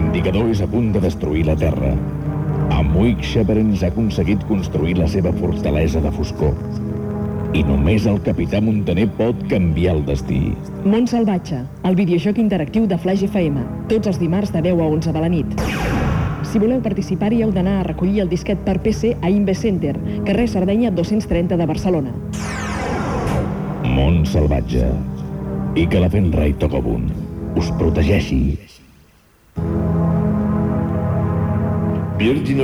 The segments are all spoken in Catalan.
l'indicador és a punt de destruir la Terra. Amuik Sheperens ha aconseguit construir la seva fortalesa de foscor. I només el capità Montaner pot canviar el destí. Mont Salvatge, el videojoc interactiu de Flash FM, tots els dimarts de 10 a 11 de la nit. Si voleu participar-hi heu d'anar a recollir el disquet per PC a Inve Center, carrer Sardenya 230 de Barcelona. Mont Salvatge. I que la Fenrai Tokobun us protegeixi. Virgin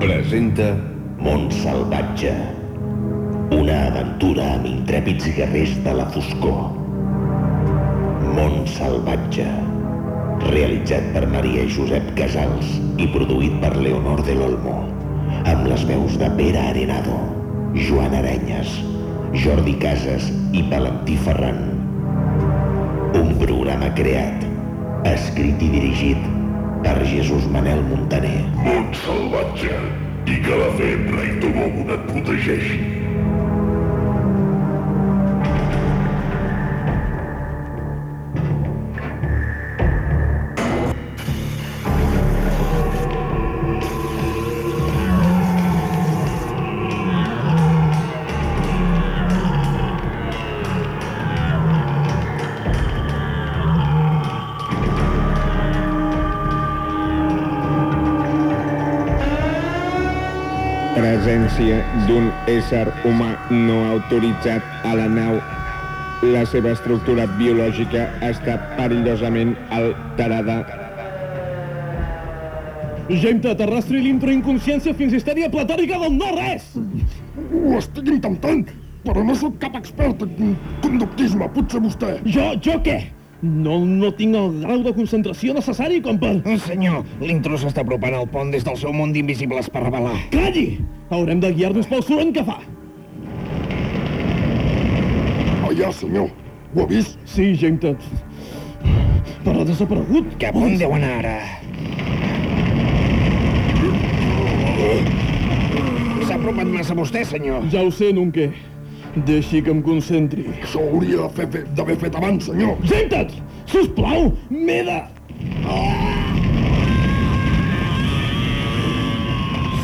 presenta Mont Salvatge. Una aventura amb intrèpids guerrers de la foscor. Mont Salvatge. Realitzat per Maria Josep Casals i produït per Leonor de l'Olmo. Amb les veus de Pere Arenado, Joan Arenyes, Jordi Casas i Valentí Ferran. Un programa creat, escrit i dirigit per Jesús Manel Montaner. Mont Salvatge i que la Fenra i Togobun et protegeixi. Ésser humà no autoritzat a la nau. La seva estructura biològica està perillosament alterada. Gent, arrastri l'introinconsciència fins histèria platòrica del no-res! Ho estic intentant, però no sóc cap expert en conductisme, potser vostè. Jo, jo què? No, no tinc el grau de concentració necessari com per... Senyor, l'intrus s'està apropant al pont des del seu món d'invisibles per revelar. Calli! Haurem de guiar-nos pel soroll que fa. Allà, senyor. Ho ha vist? Sí, gent. Però ha desaparegut. Cap on deu anar ara? S'ha apropat massa a vostè, senyor. Ja ho sé, Nunque. Deixi que em concentri. Això hauria d'haver fet abans, senyor. Senta't! Sisplau, m'he de...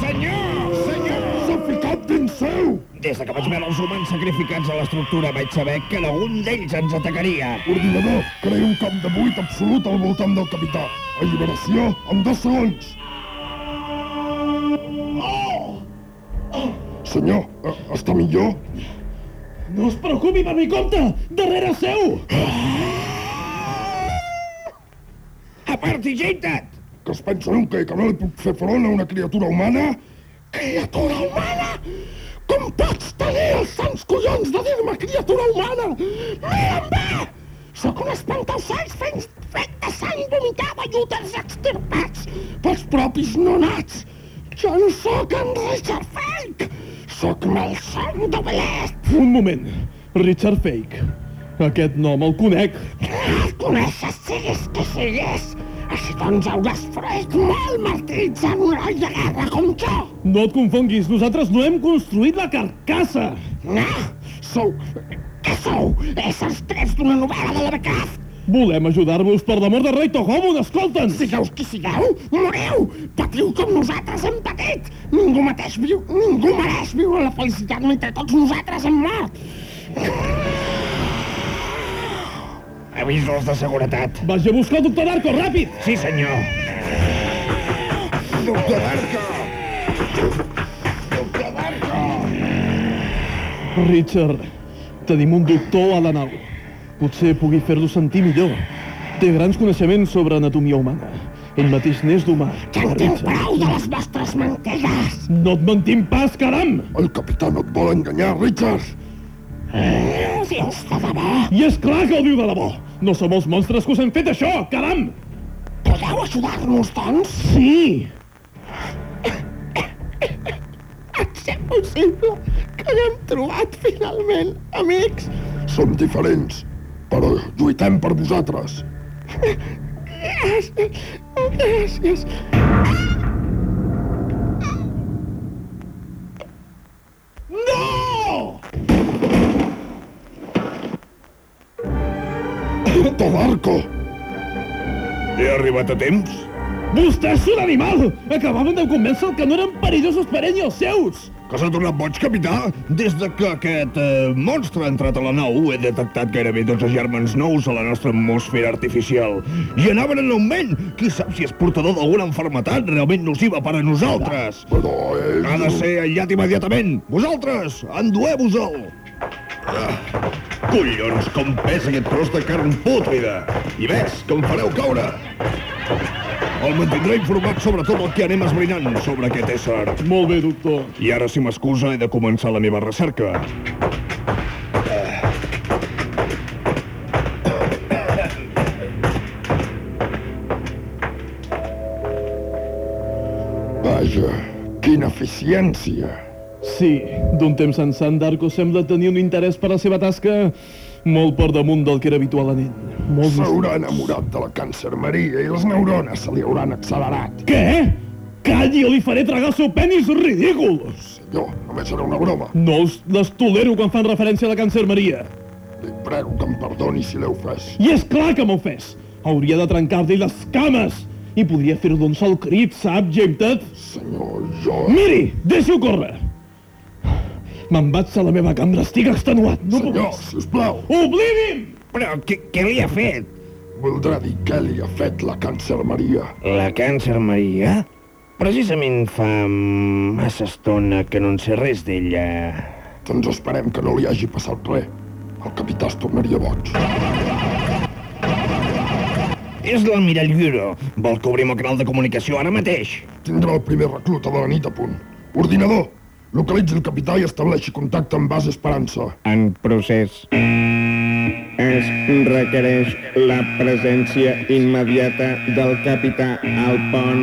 Senyor! Senyor! S'ha ficat dins seu! Des de que vaig veure els humans sacrificats a l'estructura vaig saber que algun d'ells ens atacaria. Ordinador, crea un camp de buit absolut al voltant del capità. Alliberació en dos segons. Senyor, eh, està millor? No es preocupi per mi compte! Darrere seu! Aparti, Jeitat! Que es pensen que, que no li puc fer front a una criatura humana? Criatura humana? Com pots tenir els sants collons de dir-me criatura humana? Mira'm bé! Sóc un espantaocells fent, fet de sang vomitada i úters extirpats pels propis nonats. Jo no sóc en Richard Fake! Sóc Melson de Belest! Un moment. Richard Fake. Aquest nom el conec. El coneixes, siguis qui siguis! Així doncs hauràs fruit molt martiritzant un heroi de guerra com jo! No et confonguis, nosaltres no hem construït la carcassa. No! Sou... Què sou? Éssers trets d'una novel·la de Lovecraft! Volem ajudar-vos per l'amor de rei Togomon, escolta'ns! Sigueu qui sigueu, moriu! Patiu com nosaltres hem patit! Ningú mateix viu, ningú mereix viure la felicitat mentre tots nosaltres hem mort! Avisos de seguretat. Vagi a buscar el doctor Darko, ràpid! Sí, senyor. Doctor Arca! Doctor Arca! Richard, tenim un doctor a la nau. Potser pugui fer-lo sentir millor. Té grans coneixements sobre anatomia humana. Ell mateix n'és d'humà. Ja en tinc prou de les vostres mentides! No et mentim pas, caram! El capità no et vol enganyar, Richard! Ho dius de debò? I és clar que ho diu de debò! No som els monstres que us hem fet això, caram! Podeu ajudar-nos, doncs? Sí! Pot ser possible que haguem trobat finalment amics. Som diferents, però lluitem per vosaltres. Gràcies, gràcies. No! Doctor Arco! He arribat a temps? Vostè és un animal! Acabaven de convèncer que no eren perillosos per ell i els seus! Que s'ha tornat boig, capità? Des de que aquest eh, monstre ha entrat a la nau, he detectat gairebé 12 germans nous a la nostra atmosfera artificial. I anaven en augment! Qui sap si és portador d'alguna enfermetat realment nociva per a nosaltres? Però és... Ha de ser aïllat immediatament! Vosaltres, endueu-vos-el! Ah, collons, com pesa aquest tros de carn pútrida! I ves, que em fareu caure! El mantindré informat sobre tot el que anem esbrinant sobre aquest ésser. Molt bé, doctor. I ara, si m'excusa, he de començar la meva recerca. Vaja, quina eficiència. Sí, d'un temps ençà en Darko sembla tenir un interès per la seva tasca molt per damunt del que era habitual en ell. Molt. S'haurà enamorat de la càncer Maria i les neurones se li hauran accelerat. Què? Calli o li faré tragar el seu penis ridícul! Senyor, només era una broma. No els, les tolero quan fan referència a la càncer Maria. Li prego que em perdoni si l'he ofès. I és clar que m'ho fes. Hauria de trencar-li les cames. I podria fer-ho d'un sol crit, sap, Gemtet? Senyor, jo... Miri, deixi-ho córrer. Me'n vaig a la meva cambra, estic extenuat. No puc Senyor, més. sisplau, Oblidi'm! Però què, què li ha fet? voldrà dir què li ha fet la càncer Maria. La càncer Maria? Precisament fa massa estona que no en sé res d'ella. Doncs esperem que no li hagi passat res. El capità es tornaria boig. És l'almirall Guro. Vol que obrim el canal de comunicació ara mateix? Tindrà el primer recluta de la nit a punt. Ordinador, localitzi el capità i estableixi contacte amb base Esperança. En procés. Es requereix la presència immediata del capità al pont.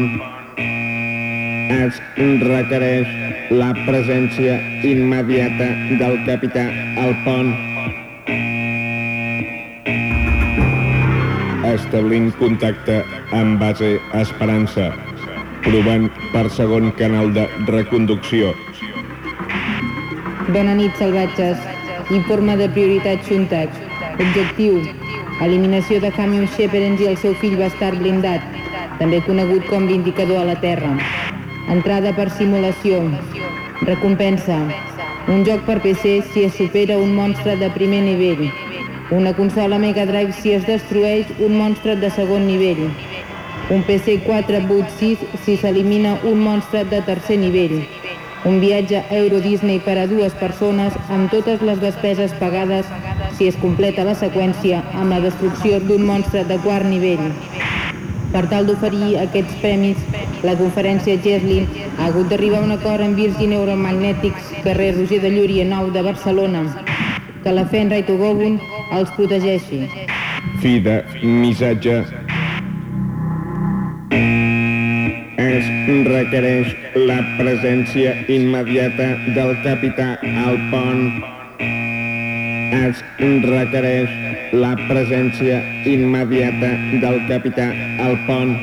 Es requereix la presència immediata del capità al pont. Establint contacte amb base Esperança. Provant per segon canal de reconducció. Bona nit, salvatges. Informe de prioritat Xuntac. Objectiu. Eliminació de Camion Sheperens i el seu fill bastard blindat, també conegut com l'indicador a la Terra. Entrada per simulació. Recompensa. Un joc per PC si es supera un monstre de primer nivell. Una consola Mega Drive si es destrueix un monstre de segon nivell. Un PC 4 boot 6 si s'elimina un monstre de tercer nivell. Un viatge a Euro Disney per a dues persones amb totes les despeses pagades si es completa la seqüència amb la destrucció d'un monstre de quart nivell. Per tal d'oferir aquests premis, la conferència Geslin ha hagut d'arribar a un acord amb Virgin Neuromagnetics, carrer Roger de Llúria 9 de Barcelona. Que la Fenra i Togobun els protegeixi. Fi de missatge. Es requereix la presència immediata del capità al pont. Es requereix la presència immediata del capità al pont.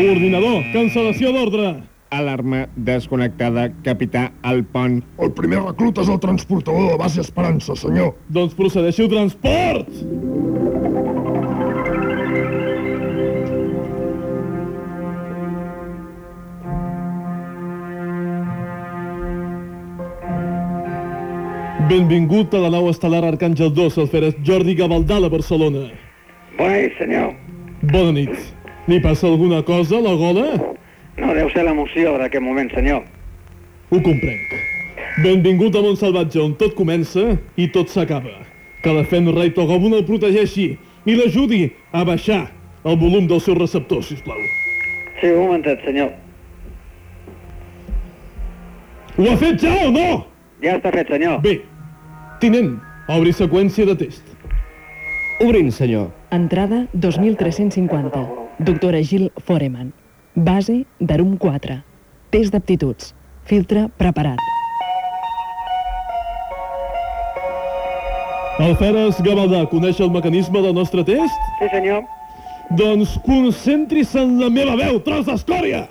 Ordinador, cancel·lació d'ordre. Alarma desconnectada, capità al pont. El primer recluta és el transportador de base Esperança, senyor. Doncs procedeixi al transport! Benvingut a la nau estel·lar Arcàngel 2, el feres Jordi Gavaldà a Barcelona. Bona nit, senyor. Bona nit. Li passa alguna cosa a la gola? No, deu ser l'emoció d'aquest moment, senyor. Ho comprenc. Benvingut a Montsalvatge, on tot comença i tot s'acaba. Que la Fenra i Togobun el protegeixi i l'ajudi a baixar el volum del seu receptor, sisplau. Sí, un momentet, senyor. Ho ha fet ja o no? Ja està fet, senyor. Bé. Tinent, obri seqüència de test. Obrim, senyor. Entrada 2350. Doctora Gil Foreman. Base d'Arum 4. Test d'aptituds. Filtre preparat. Alferes Gavaldà, coneix el mecanisme del nostre test? Sí, senyor. Doncs concentri-se en la meva veu, tros d'escòria!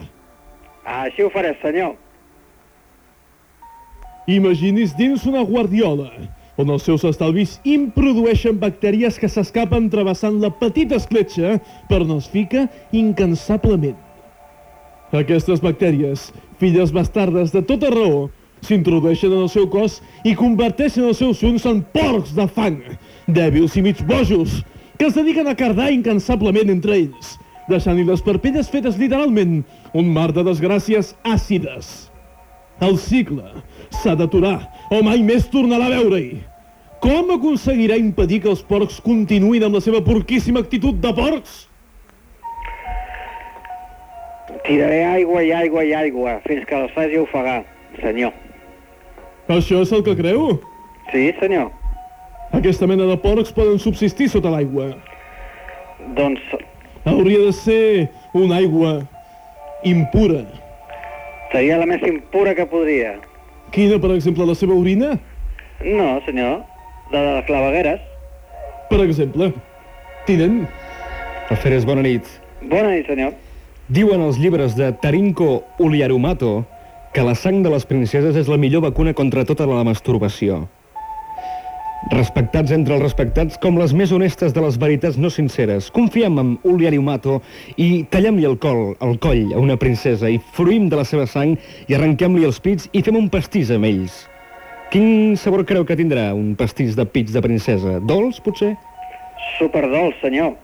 Així ho faré, senyor. Imaginis dins una guardiola, on els seus estalvis introdueixen bactèries que s'escapen travessant la petita escletxa per on es fica incansablement. Aquestes bactèries, filles bastardes de tota raó, s'introdueixen en el seu cos i converteixen els seus uns en porcs de fang, dèbils i mig bojos, que es dediquen a cardar incansablement entre ells, deixant-hi les parpelles fetes literalment un mar de desgràcies àcides. El cicle s'ha d'aturar o mai més tornarà a veure-hi. Com aconseguirà impedir que els porcs continuïn amb la seva porquíssima actitud de porcs? Tiraré aigua i aigua i aigua fins que els faci ofegar, senyor. Això és el que creu? Sí, senyor. Aquesta mena de porcs poden subsistir sota l'aigua. Doncs Hauria de ser una aigua impura. seria la més impura que podria. Quina, per exemple, la seva orina? No, senyor. La de les clavegueres. Per exemple. Tinent? Alferes, bona nit. Bona nit, senyor. Diuen els llibres de Tarinko Uliarumato que la sang de les princeses és la millor vacuna contra tota la masturbació. Respectats entre els respectats com les més honestes de les veritats no sinceres. Confiem en Uliarumato i tallem-li el col, el coll a una princesa i fruïm de la seva sang i arrenquem-li els pits i fem un pastís amb ells. Quin sabor creu que tindrà un pastís de pits de princesa? Dolç, potser? Superdolç, senyor.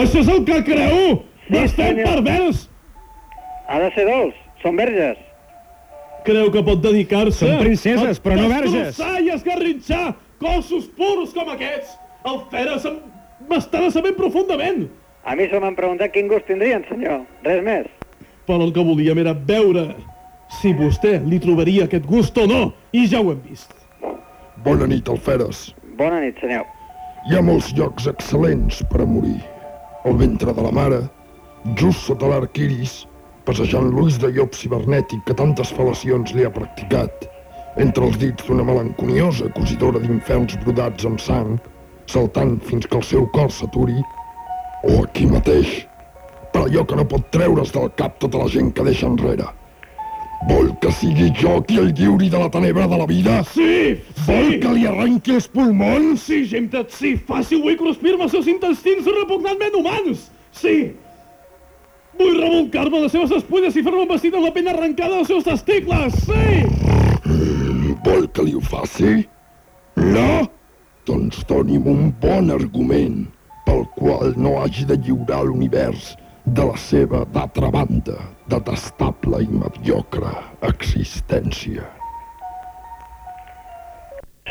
Això és el que creu? Sí, Estem pervers! Ha de ser dolç. Són verges. Creu que pot dedicar-se... Són princeses, a però no verges. destrossar i esgarrinxar cossos purs com aquests! El Feres em... m'està decebent profundament! A mi se m'han preguntat quin gust tindrien, senyor. Res més. Però el que volíem era veure si vostè li trobaria aquest gust o no, i ja ho hem vist. Bona nit, Alferes. Bona nit, senyor. Hi ha molts llocs excel·lents per a morir. El ventre de la mare, just sota l'arc iris, passejant l'ulls de llop cibernètic que tantes fal·lacions li ha practicat, entre els dits d'una melanconiosa cosidora d'inferns brodats amb sang, saltant fins que el seu cor s'aturi, o aquí mateix, per allò que no pot treure's del cap tota la gent que deixa enrere. Vol que sigui jo qui el lliuri de la tenebra de la vida? Sí! Vol que li arrenqui els pulmons? Sí, Gemtet, sí! Faci-ho i cruspir-me els seus intestins repugnantment humans! Sí! Vull revolcar-me les seves espulles i fer-me un vestit amb la pell arrencada dels seus testicles! Sí! Vol que li ho faci? No? Doncs doni'm un bon argument pel qual no hagi de lliurar l'univers de la seva, d'altra banda, detestable i mediocre existència.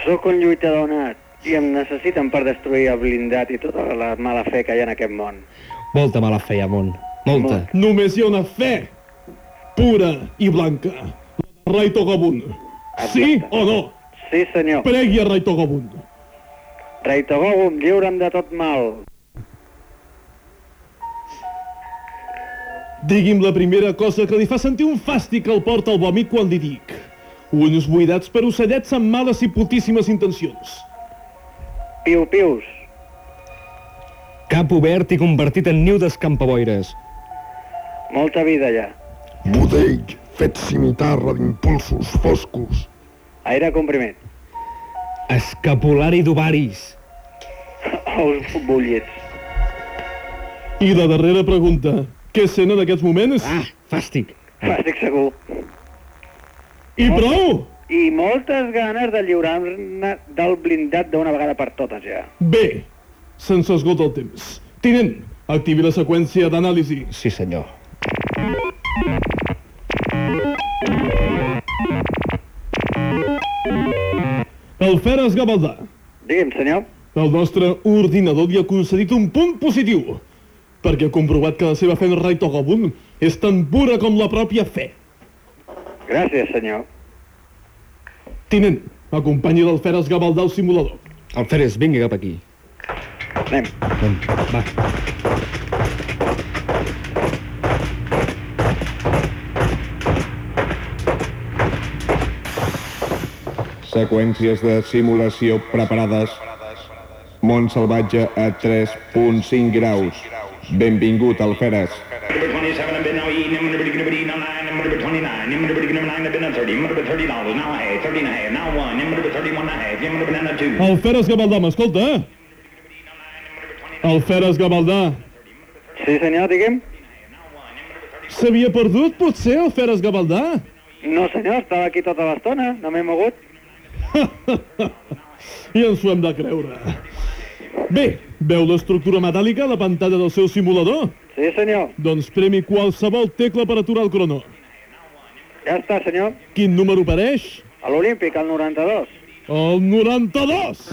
Sóc un lluitador nat i em necessiten per destruir el blindat i tota la mala fe que hi ha en aquest món. Molta mala fe, Amon. Molta. Només hi ha una fe pura i blanca. La de Rai Togobun. Sí o no? Sí, senyor. Pregui a Rai Togobun. Rei Togobun, lliure'm de tot mal. Digui'm la primera cosa que li fa sentir un fàstic al porta al vòmit quan li dic. Uns buidats per ocellets amb males i putíssimes intencions. Piu-pius. Cap obert i convertit en niu d'escampaboires. Molta vida ja. Budell, fet cimitarra d'impulsos foscos. Aire comprimit. Escapulari d'ovaris. Ous bullits. I la darrera pregunta. Què sent en aquests moments? Ah, fàstic. Fàstic segur. I prou! I moltes ganes de lliurar-ne del blindat d'una vegada per totes ja. Bé, se'ns esgota el temps. Tinent, activi la seqüència d'anàlisi. Sí, senyor. El Feres Gavaldà. Digui'm, senyor. El nostre ordinador li ha concedit un punt positiu, perquè ha comprovat que la seva fe en Rai Togobun és tan pura com la pròpia fe. Gràcies, senyor. Tinent, acompanyi l'Alferes Gavaldà al simulador. Alferes, vingui cap aquí. Anem. Anem, va. I'm gonna put 31 and a half, I'm gonna put banana two. El Feres Gavaldà, m'escolta? El Feres Gavaldà. Sí, senyor, digui'm. S'havia perdut, potser, el Feres Gavaldà? No, senyor, estava aquí tota l'estona, no m'he mogut. I ens ho hem de creure. Bé, veu l'estructura metàl·lica a la pantalla del seu simulador? Sí, senyor. Doncs premi qualsevol tecla per aturar el crono. Ja està, senyor. Quin número apareix? A l'Olímpic, el 92. El 92!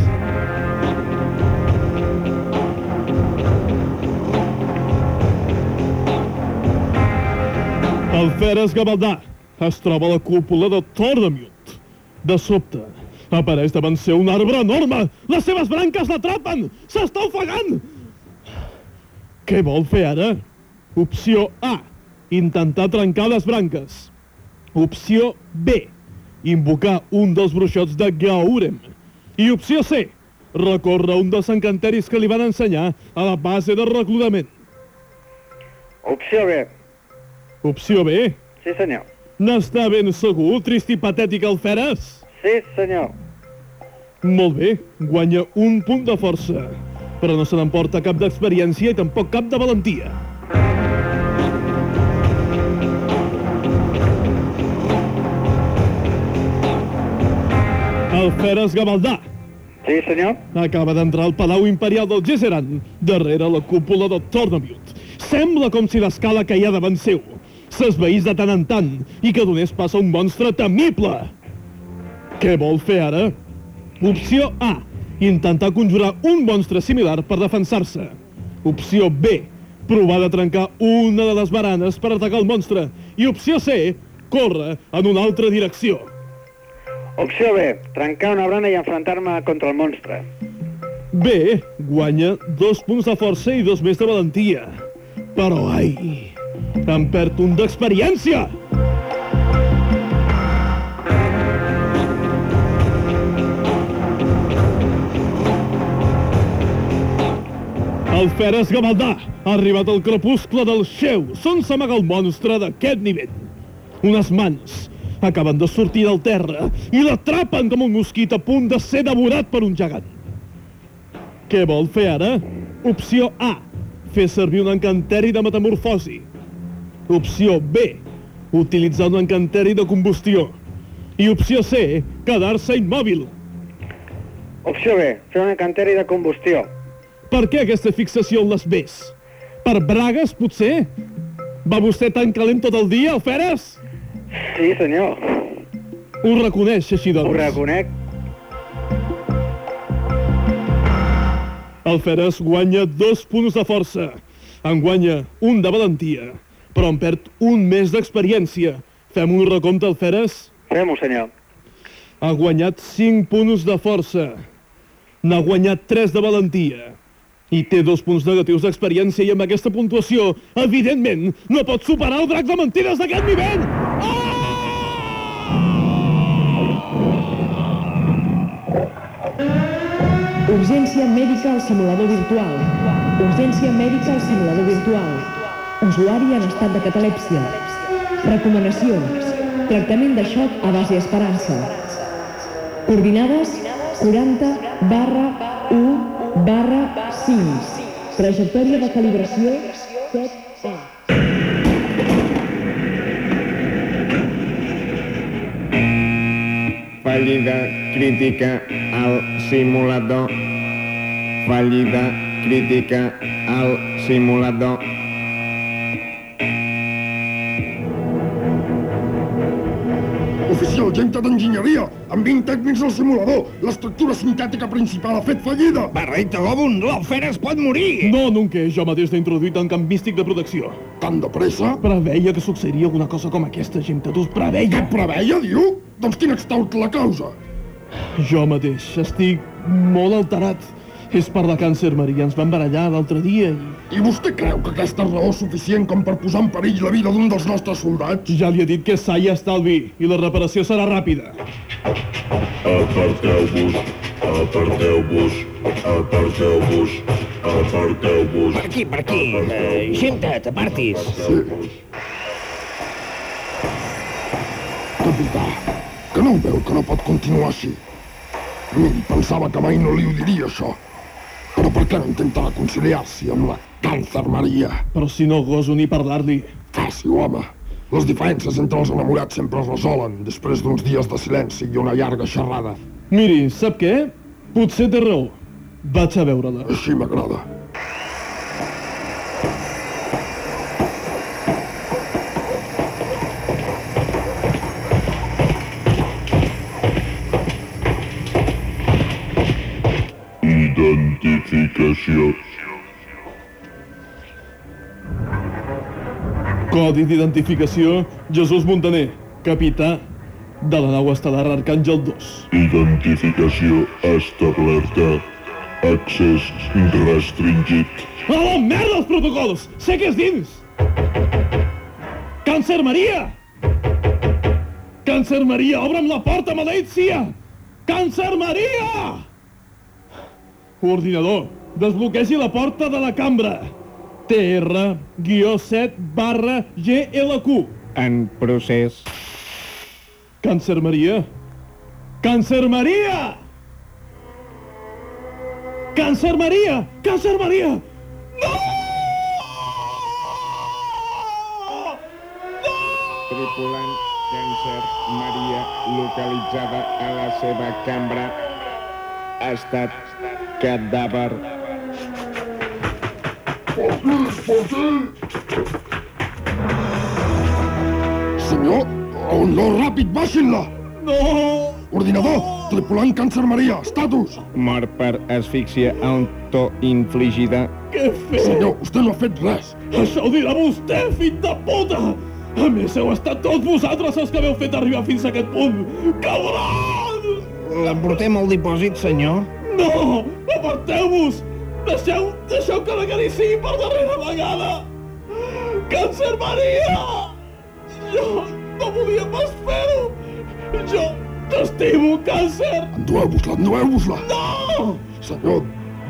El Feres Gavaldà es troba a la cúpula de Tornamut. De sobte, apareix davant seu un arbre enorme! Les seves branques l'atrapen! S'està ofegant! Què vol fer ara? Opció A. Intentar trencar les branques. Opció B. Invocar un dels bruixots de Gaurem. I opció C. Recórrer un dels encanteris que li van ensenyar a la base de reclutament. Opció B. Opció B. Sí, senyor. N'està ben segur, trist i patètic el Feres? Sí, senyor. Molt bé, guanya un punt de força. Però no se n'emporta cap d'experiència i tampoc cap de valentia. El Feres Gavaldà Sí, senyor. acaba d'entrar al Palau Imperial del Gesseran, darrere la cúpula de Tornamut. Sembla com si l'escala que hi ha davant seu s'esveís de tant en tant i que donés pas a un monstre temible. Què vol fer ara? Opció A. Intentar conjurar un monstre similar per defensar-se. Opció B. Provar de trencar una de les baranes per atacar el monstre. I opció C. Córrer en una altra direcció. Opció B. Trencar una brana i enfrontar-me contra el monstre. B. Guanya dos punts de força i dos més de valentia. Però, ai, em perd un d'experiència! El Feres Gavaldà ha arribat al crepuscle del xeu, on s'amaga el monstre d'aquest nivell. Unes mans acaben de sortir del terra i l'atrapen com un mosquit a punt de ser devorat per un gegant. Què vol fer ara? Opció A. Fer servir un encanteri de metamorfosi. Opció B. Utilitzar un encanteri de combustió. I opció C. Quedar-se immòbil. Opció B. Fer un encanteri de combustió. Per què aquesta fixació en les Bs? Per bragues, potser? Va vostè tan calent tot el dia, el Feres? Sí, senyor. Ho reconeix, així doncs. Ho reconec. El Feres guanya dos punts de força. En guanya un de valentia, però en perd un més d'experiència. Fem un recompte al Feres? Fem-ho, senyor. Ha guanyat 5 punts de força. N'ha guanyat 3 de valentia. I té dos punts negatius d'experiència i amb aquesta puntuació, evidentment, no pot superar el drac de mentides d'aquest nivell! Urgència mèdica al simulador virtual. Urgència mèdica al simulador virtual. Usuari en estat de catalèpsia. Recomanacions. Tractament de xoc a base esperança. Coordinades 40 barra 1 barra 5. Trajectòria de calibració 7 A. Fallida crítica al simulador. Fallida crítica al simulador. Oficial, junta d'enginyeria, amb 20 tècnics al simulador. L'estructura sintètica principal ha fet fallida. Barreita Gobun, l'Alferes pot morir! No, nunca. Jo mateix l'he introduït en camp místic de protecció. Tan de pressa? Preveia que succeiria alguna cosa com aquesta, gent. Tu preveia. Què preveia, diu? Doncs quina extaut la causa? Jo mateix estic molt alterat. És per la càncer, Maria. Ens vam barallar l'altre dia i... I vostè creu que aquesta raó és suficient com per posar en perill la vida d'un dels nostres soldats? Ja li he dit que és sa i estalvi, i la reparació serà ràpida. Aparteu-vos, aparteu-vos, aparteu-vos, aparteu-vos. Per aquí, per aquí. Uh, Gemta, t'apartis. Sí. capità, que no ho veu que no pot continuar així. Miri, pensava que mai no li ho diria, això. Per què no intenta reconciliar-s'hi amb la càncer Maria? Però si no goso ni parlar-li. Faci-ho, home. Les diferències entre els enamorats sempre es resolen després d'uns dies de silenci i una llarga xerrada. Miri, sap què? Potser té raó. Vaig a veure-la. Així m'agrada. Identificació. Codi d'identificació Jesús Montaner, capità de la nau estel·lar Arcàngel 2. Identificació establerta. Accés restringit. A la merda els protocols! Sé que és dins! Càncer Maria! Càncer Maria, obre'm la porta, maleït sia! Càncer Maria! Ordinador, desbloquegi la porta de la cambra. TR-7 barra GLQ. En procés. Càncer Maria? Càncer Maria! Càncer Maria! Càncer Maria! Tripulant càncer Maria localitzada a la seva cambra. Estat cadàver. Senyor, oh, no, ràpid, baixin-la! No! Ordinador, tripulant càncer Maria, estatus! Mort per asfíxia autoinfligida. Què fes? Senyor, vostè no ha fet res. Això ho dirà vostè, fill de puta! A més, heu estat tots vosaltres els que m'heu fet arribar fins a aquest punt! Cabron! L'emportem al dipòsit, senyor? No! Aparteu-vos! Deixeu, deixeu que l'acariciï per darrera vegada! Càncer Maria! Jo no volia pas fer-ho! Jo t'estimo, càncer! Endueu-vos-la, endueu-vos-la! No! Senyor,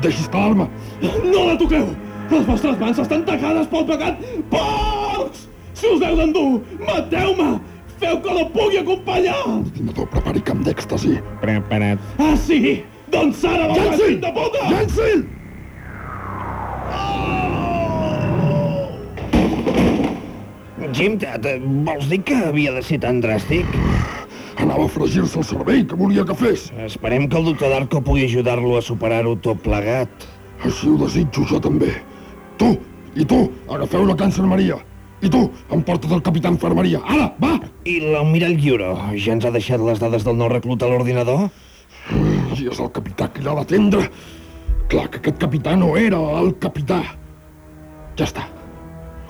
deixi estar l'arma. No la toqueu! Les vostres mans estan tacades pel pecat! Porcs! Si us heu d'endur, mateu-me! Feu que la pugui acompanyar! Ordinador, prepari camp d'èxtasi. Preparat. Ah, sí? Doncs ara va, fill de puta! Llenci! Jim, vols dir que havia de ser tan dràstic? Anava a fregir-se el cervell, que volia que fes? Esperem que el doctor Darko pugui ajudar-lo a superar-ho tot plegat. Així ho desitjo jo també. Tu, i tu, agafeu la càncer Maria. I tu, emporta't el capità Infermeria. Ara, va! I l'almirall Gyuro ja ens ha deixat les dades del nou reclut a l'ordinador? I és el capità qui l'ha d'atendre. Clar que aquest capità no era el capità. Ja està.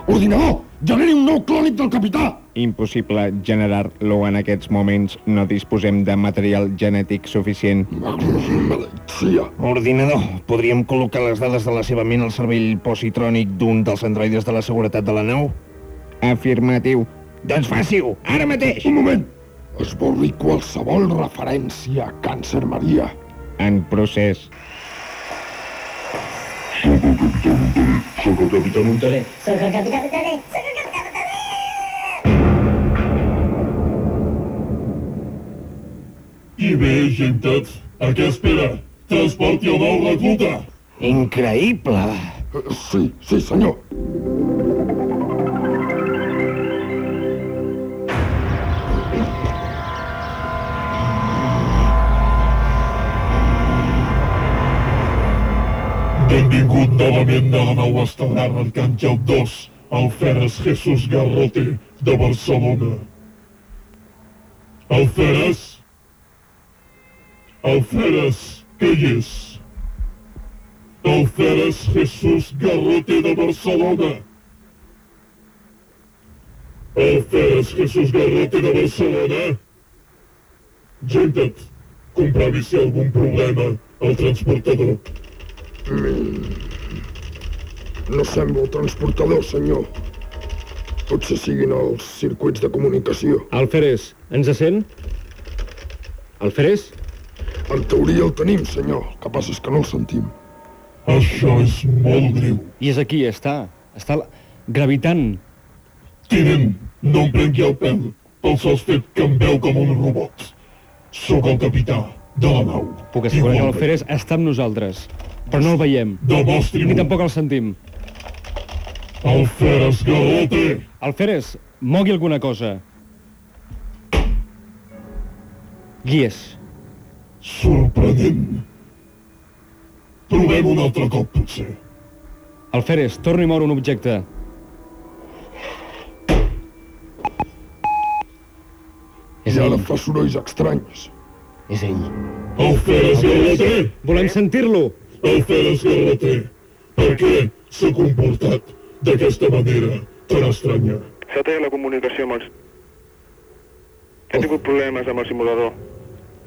Ordinador, generi un nou clònic del capità. Impossible generar-lo en aquests moments. No disposem de material genètic suficient. Ordinador, podríem col·locar les dades de la seva ment al cervell positrònic d'un dels androides de la seguretat de la nau? Afirmatiu. Doncs faci-ho, ara mateix! Un moment. Esborri qualsevol referència a càncer Maria. En procés. Sóc el capità Montaner. Soc el capità Montaner. Soc el capità I bé, gentet, a què espera? Transporti el nou recluta. Increïble! Sí, sí, senyor. Benvingut novament a la nau estel·lar Arcàngel 2, el Feres Jesús Garrote de Barcelona. El Feres? El Feres, què hi és? El Feres Jesús Garrote de Barcelona. El Feres Jesús Garrote de Barcelona. Gentet, comprovi si algun problema al transportador. No sembla el transportador, senyor. Potser siguin els circuits de comunicació. Alferes, ens sent? Alferes? En teoria el tenim, senyor. El que passa és que no el sentim. Això és molt greu. I és aquí, està. Està la- gravitant. Tinent, no em prengui el pèl. els has fet que em veu com un robot. Sóc el capità de la nau. Puc assegurar que l'Alferes està amb nosaltres, però no el veiem. Demostri-m'ho. Ni tampoc el sentim. Alferes Garrote! Alferes, mogui alguna cosa. Guies. Sorprenent. Provem un altre cop, potser. Alferes, torni a moure un objecte. I ara fa sorolls estranys. És ell. Alferes Garrote! Volem sentir-lo! Alferes Garrote! Per què s'ha comportat d'aquesta manera tan estranya? S'ha tallat la comunicació amb els... He tingut problemes amb el simulador.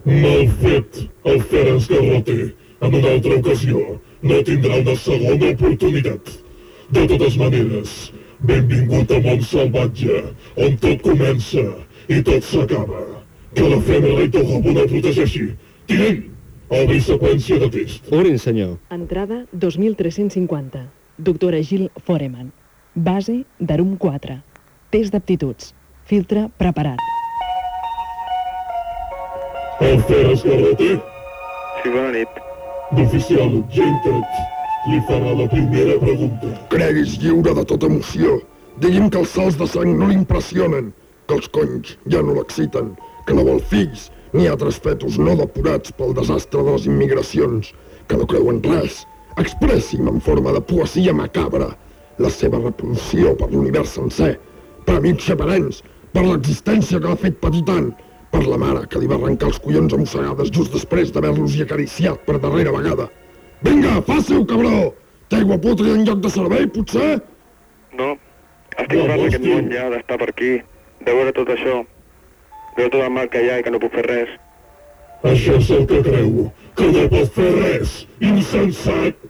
Mal fet, Alferes Garrote. En una altra ocasió no tindrà una segona oportunitat. De totes maneres, benvingut a Mont Salvatge, on tot comença i tot s'acaba. Que la Fena Rei Togobo no el protegeixi. Tinent, obri seqüència de test. Obrin, senyor. Entrada 2350. Doctora Gil Foreman. Base d'Arum 4. Test d'aptituds. Filtre preparat. Alferes Garrote, Sí, bona nit. l'oficial Gentet li farà la primera pregunta. Creguis lliure de tota emoció. Digui'm que els salts de sang no l'impressionen, que els conys ja no l'exciten, que no vol fills ni altres fetos no depurats pel desastre de les immigracions, que no creu en res. Expressi'm en forma de poesia macabra la seva repulsió per l'univers sencer, per amics xaparens, per l'existència que l'ha fet patir tant, per la mare que li va arrencar els collons a mossegades just després d'haver-los-hi acariciat per darrera vegada. Vinga, faci-ho, cabró! Té aigua pútria en lloc de servei, potser? No, estic fora d'aquest món ja d'estar per aquí, de veure tot això, veure tot el mal que hi ha i que no puc fer res. Això és el que creu, que no pot fer res, insensat.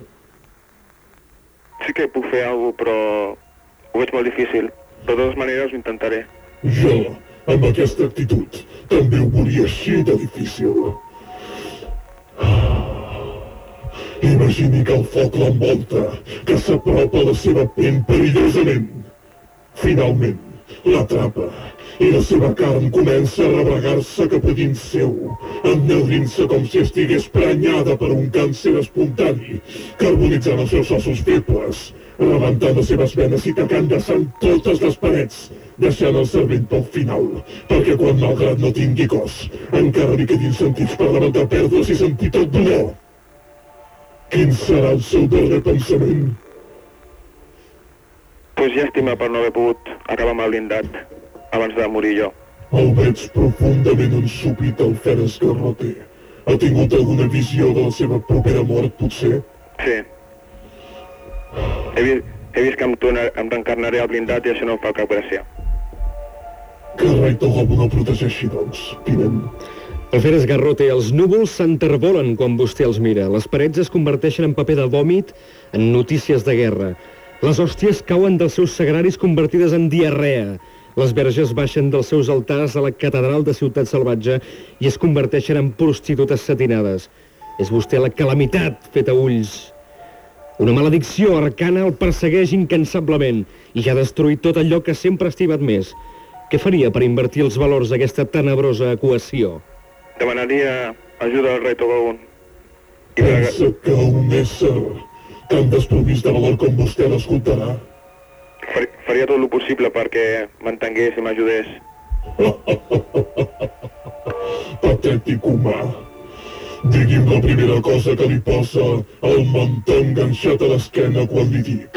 Sí que puc fer alguna cosa, però ho veig molt difícil. De totes maneres ho intentaré. Jo, amb aquesta actitud, també ho volia així de difícil. Imagini que el foc l'envolta, que s'apropa a la seva pell perillosament. Finalment, l'atrapa i la seva carn comença a rebregar-se cap a dins seu, ennedrint-se com si estigués prenyada per un càncer espontani, carbonitzant els seus ossos febles, rebentant les seves venes i tacant de sang totes les parets, deixant el cervell pel final, perquè quan malgrat no tingui cos, encara li quedin sentits per lamentar pèrdues i sentir tot dolor. Quin serà el seu darrer pensament? Pues llàstima per no haver pogut acabar amb el blindat abans de morir jo. El veig profundament ensupit al Feres Garrote. Ha tingut alguna visió de la seva propera mort, potser? Sí. He vist, he vist que em, torna, em reencarnaré al blindat i això no em fa cap gràcia. Que el rei Togobo no protegeixi, doncs, tinent. Alferes Garrote, els núvols s'enterbolen quan vostè els mira. Les parets es converteixen en paper de vòmit en notícies de guerra. Les hòsties cauen dels seus sagraris convertides en diarrea. Les verges baixen dels seus altars a la catedral de Ciutat Salvatge i es converteixen en prostitutes satinades. És vostè la calamitat feta ulls. Una maledicció arcana el persegueix incansablement i ja ha destruït tot allò que sempre ha estimat més. Què faria per invertir els valors d'aquesta tenebrosa equació? Demanaria ajuda al rei Togogun. Pensa que un ésser tan desprovist de valor com vostè l'escoltarà? Far, faria tot el possible perquè m'entengués i m'ajudés. Patètic humà. Digui'm la primera cosa que li posa el mentó enganxat a l'esquena quan li dic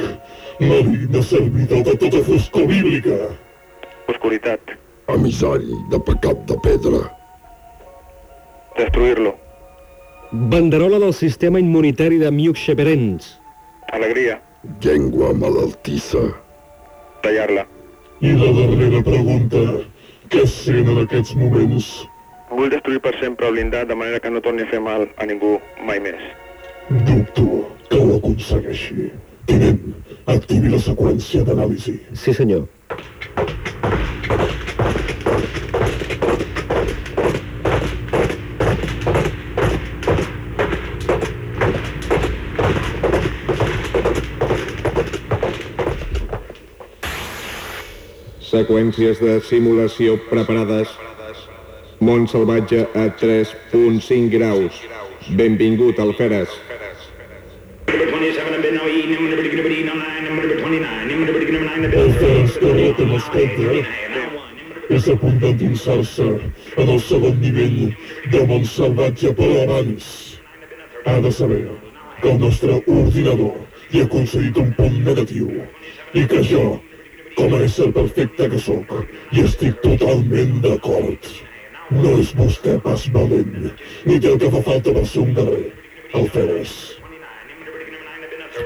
marina servidor de tota foscor bíblica. Oscuritat. Emissari de pecat de pedra. Destruir-lo. Banderola del sistema immunitari de Miuxeperens. Alegria. Llengua malaltissa. Tallar-la. I la darrera pregunta. Què sent en aquests moments? Vull destruir per sempre el blindat de manera que no torni a fer mal a ningú mai més. Dubto que ho aconsegueixi. Tinent, activi la seqüència d'anàlisi. Sí, senyor. Seqüències de simulació preparades. Mont salvatge a 3.5 graus. Benvingut, Alferes. El Feres que rota l'escolta és a punt d'endinsar-se en el segon nivell de Montsalvatge, però abans ha de saber que el nostre ordinador hi ha concedit un punt negatiu i que jo, com a ésser perfecte que sóc, hi estic totalment d'acord. No és vostè pas valent, ni té el que fa falta per ser un guerrer, el Feres.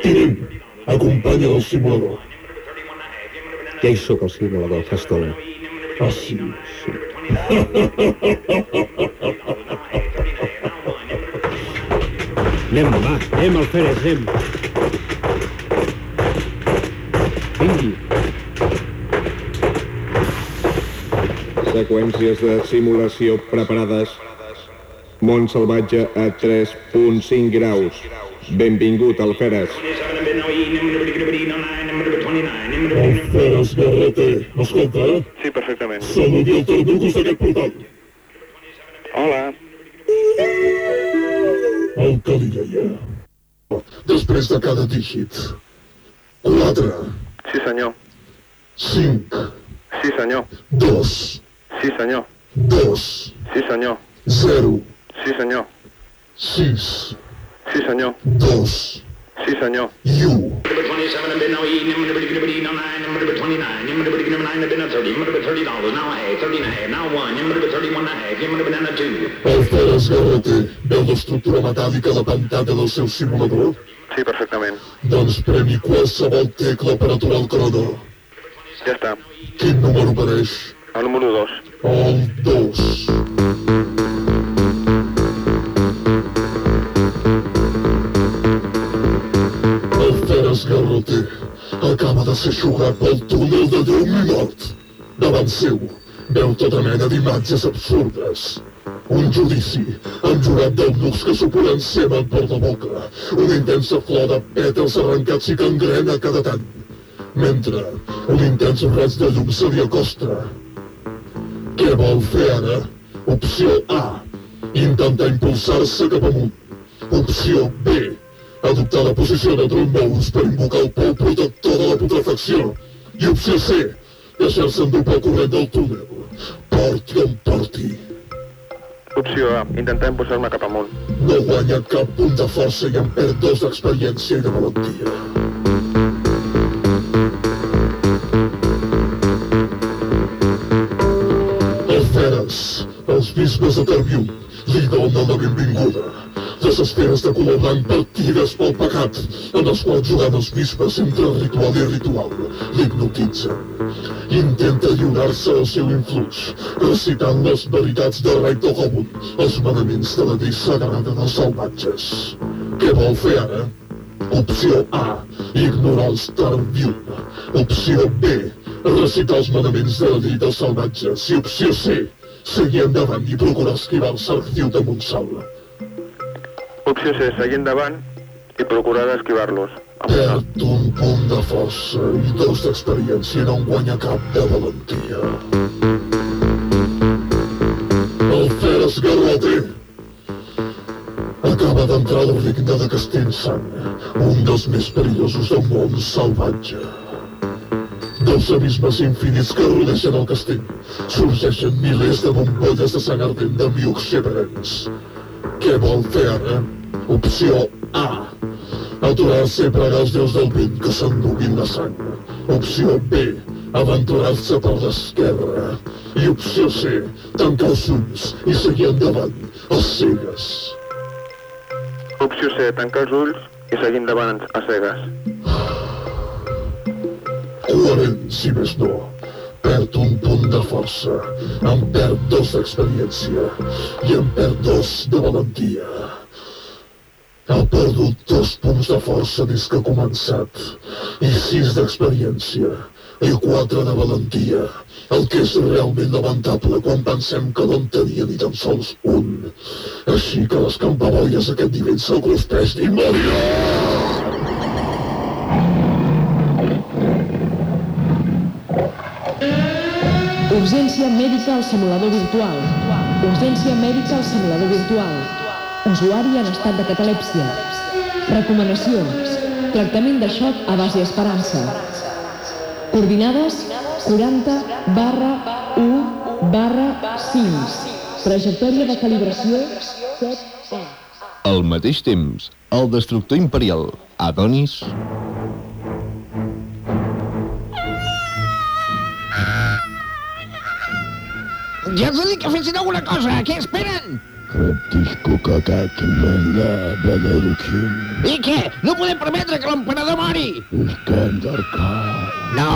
Tinent, acompanya el simulador. Ja hi sóc, el simulador, fa estona. Ah, sí, sí. Anem, va, anem, Alferes, anem. Vingui. Seqüències de simulació preparades. Mont salvatge a 3.5 graus. Benvingut, Alferes. El Feres Garreter, m'escolta? Sí, perfectament. Saludi el tornucos d'aquest portal. Hola. El que li deia. Després de cada dígit. 4, Sí, senyor. 5, Sí, senyor. 2, Sí, senyor. 2, Sí, senyor. 0, Sí, senyor. 6, Sí, senyor. 2 Sí, senyor. i 1. El Feres Garreter veu l'estructura metàl·lica a la pantalla del seu simulador? Sí, perfectament. Doncs premi qualsevol tecla per aturar el crono. Ja està. Quin número apareix? El número 2. El 2. El Feres Garroter acaba de ser xugat pel túnel de Déu Mort. Davant seu, veu tota mena d'imatges absurdes. Un judici amb jurat d'eunucs que suporen ceba per la boca. Una intensa flor de pètals arrencats i cangrena cada tant. Mentre un intens raig de llum se li acosta. Què vol fer ara? Opció A. Intentar impulsar-se cap amunt. Opció B. Adoptar la posició de trombous per invocar el pou protector de la putrefacció. I opció C. Deixar-se endur pel corrent del túnel. Porti on porti. Opció A. Intentar impulsar-me cap amunt. No guanya cap punt de força i en perd dos d'experiència i de valentia. Bisbes de Terbium, li donen la benvinguda. Les esferes de color blanc partides pel pecat, en els quals jugant els bisbes entre ritual i ritual, l'hipnotitzen. Intenta lliurar-se al seu influx, recitant les veritats de Rei Togobun, els manaments de la llei sagrada dels salvatges. Què vol fer ara? Opció A. Ignorar els Tarbium. Opció B. Recitar els manaments de la llei dels salvatges. I opció C. Seguir endavant i procurar esquivar el sardiu de Montsal. Opció C. Seguir endavant i procurar esquivar-los. Perd un punt de força i dos d'experiència no en guanya cap de valentia. El Feres Garroter acaba d'entrar al regne de Castellsang, un dels més perillosos del món salvatge. Dels abismes infinits que rodegen el castell sorgeixen milers de bombolles de sang ardent de miucs xebrens. Què vol fer ara? Opció A. Aturar-se i pregar els déus del vent que s'enduguin la sang. Opció B. Aventurar-se per l'esquerra. I opció C. Tancar els ulls i seguir endavant, els cegues. Opció C. Tancar els ulls i seguir endavant a cegues. Coherent, si més no. Perd un punt de força, en perd dos d'experiència i en perd dos de valentia. Ha perdut dos punts de força des que ha començat i sis d'experiència i quatre de valentia. El que és realment lamentable quan pensem que no en tenia ni tan sols un. Així que les campaboies a aquest nivell se'l cruspeix d'immediat! Urgència mèdica al simulador virtual. Urgència mèdica al simulador virtual. Usuari en estat de catalèpsia. Recomanacions. Tractament de xoc a base esperança. Coordinades 40 barra 1 barra 5. Trajectòria de calibració 7 Al mateix temps, el destructor imperial, Adonis, Ja els dit que fessin alguna cosa. Què esperen? I què? No podem permetre que l'emperador mori! Iskendarka. No,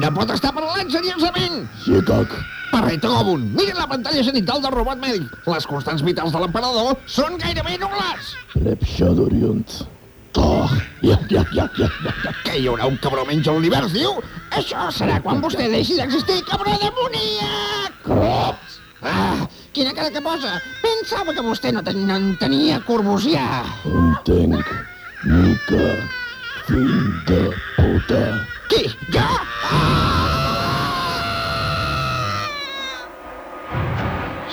no pot estar parlant seriosament! Sigak. Parreta Gobun, mira la pantalla genital del robot mèdic. Les constants vitals de l'emperador són gairebé nul·les. Repshadoriunt. Oh, ja, ja, ja, ja, ja, ja. Que hi haurà un cabró menys a l'univers, diu? Això serà quan vostè deixi d'existir, cabró demoníac! Crops! Ah, quina cara que posa! Pensava que vostè no, ten no en tenia corbusià. Entenc. Mica. Fill de puta. Qui? Jo?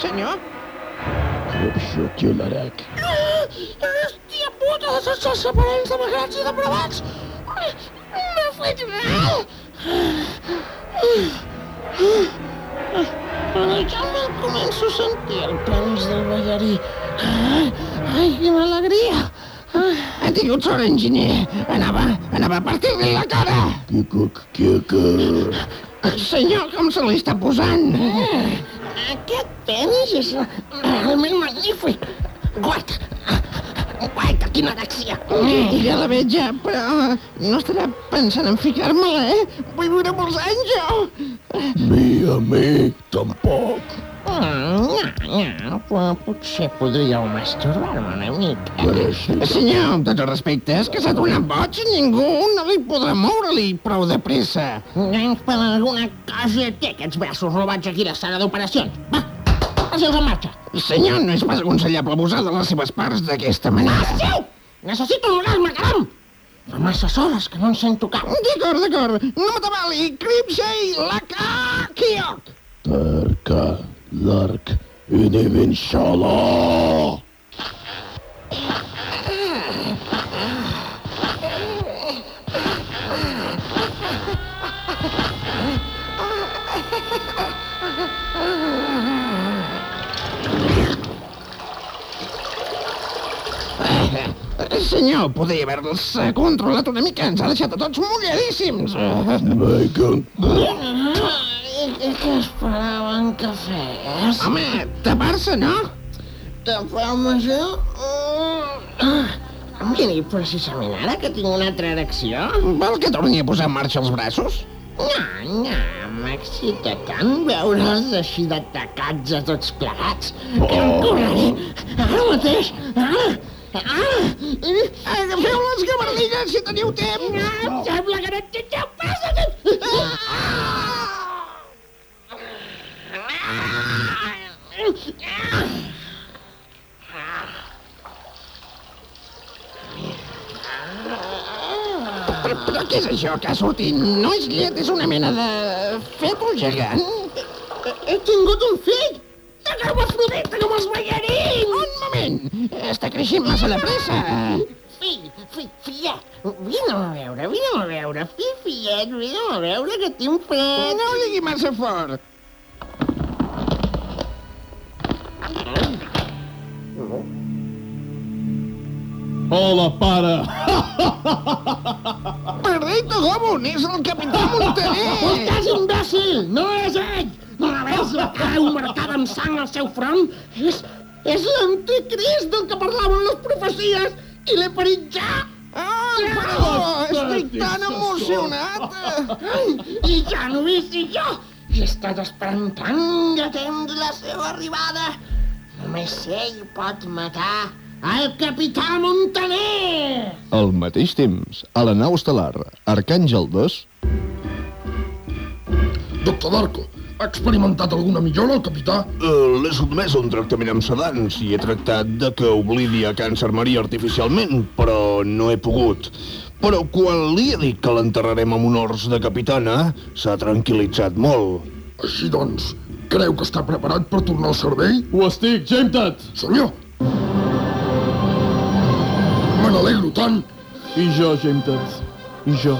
Senyor? Repshokularak. Hòstia puta, tots els aparells d'amagats i depravats! He fet res! Però ja me'l començo a sentir el penis del ballarí. Ai, quina alegria! Ha tingut sort, enginyer. Anava, anava a partir-li la cara. Kikuk, kikuk. Senyor, com se li està posant? Aquest penis és realment magnífic. Guaita, guaita, quina erecció. Ja la veig ja, però no estarà pensant en ficar-me-la, eh? Vull viure molts anys, jo. Mi amic, tampoc. Potser podríeu masturbar-me una mica. Senyor, amb tots els respectes, que s'ha donat boig, ningú no li podrà moure-li prou de pressa. Doncs per alguna cosa té aquests braços robats aquí a la sala d'operacions. Va, poseu-los en marxa. Senyor, no és pas aconsellable abusar de les seves parts d'aquesta manera. Passeu! Necessito un orgasme, caram! Fa massa hores que no en sento cap. D'acord, d'acord. No m'atabali. Cripsei, la caquiot. Tarka, lark, univin shala. Senyor, podria haver-los controlat una mica. Ens ha deixat a tots mulladíssims. Megan. I què esperaven que fes? Home, tapar-se, no? Tapar-me jo? Miri, precisament ara que tinc una altra erecció... Vol que torni a posar en marxa els braços? No, no, m'excita tant veure'ls així de tacats a tots plegats que em correré ara mateix, ara, ara! Agafeu les gabardines si teniu temps! No, em sembla que no en teniu pas! Però, però què és això que ha sortit? No és llet, és una mena de... feto gegant? He tingut un fill! Com Afrodita, com els ballarins! Un moment! Està creixent massa de pressa! Fill, fill, fillet, vine a veure, vine a veure, fill, fillet, vine a veure que tinc fred. No ho digui massa fort. Hola, pare! Perdita Gobon, és el capità Montaner! Estàs imbècil! No és ell! No la veus la creu marcada amb sang al seu front? És, és l'anticrist del que parlaven les profecies i l'he parit ja! Ah, però estic tan emocionat! I ja no he vist jo! I he estat esperant tant de temps la seva arribada! Només ell pot matar el capità Montaner! al mateix temps, a la nau estel·lar Arcàngel 2, Doctor Darko, ha experimentat alguna millora el capità? Uh, L'he sotmès a un tractament amb sedants i he tractat de que oblidi a càncer Maria artificialment, però no he pogut. Però quan li he dit que l'enterrarem amb honors de capitana, s'ha tranquil·litzat molt. Així doncs, creu que està preparat per tornar al servei? Ho estic, Jametat! Senyor! Me n'alegro tant! I jo, Jametat. I jo.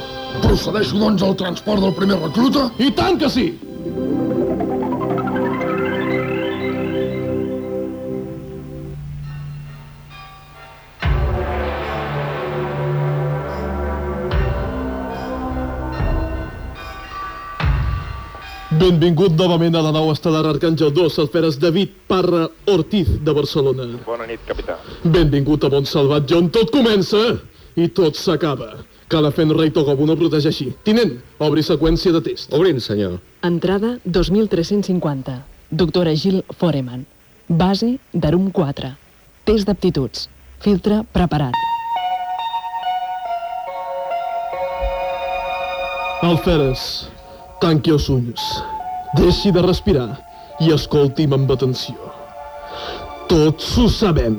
Procedeixo, doncs, al transport del primer recluta? I tant que sí! Benvingut novament a la nau estel·lar Arcàngel 2, Alferes David Parra Ortiz de Barcelona. Bona nit, capità. Benvingut a Montsalvatge, on tot comença i tot s'acaba. Que la fent rei Togobu no protegeixi. Tinent, obri seqüència de test. Obrint, senyor. Entrada 2350. Doctora Gil Foreman. Base d'Arum 4. Test d'aptituds. Filtre preparat. Alferes, tanqui els ulls, deixi de respirar i escolti'm amb atenció. Tots ho sabem.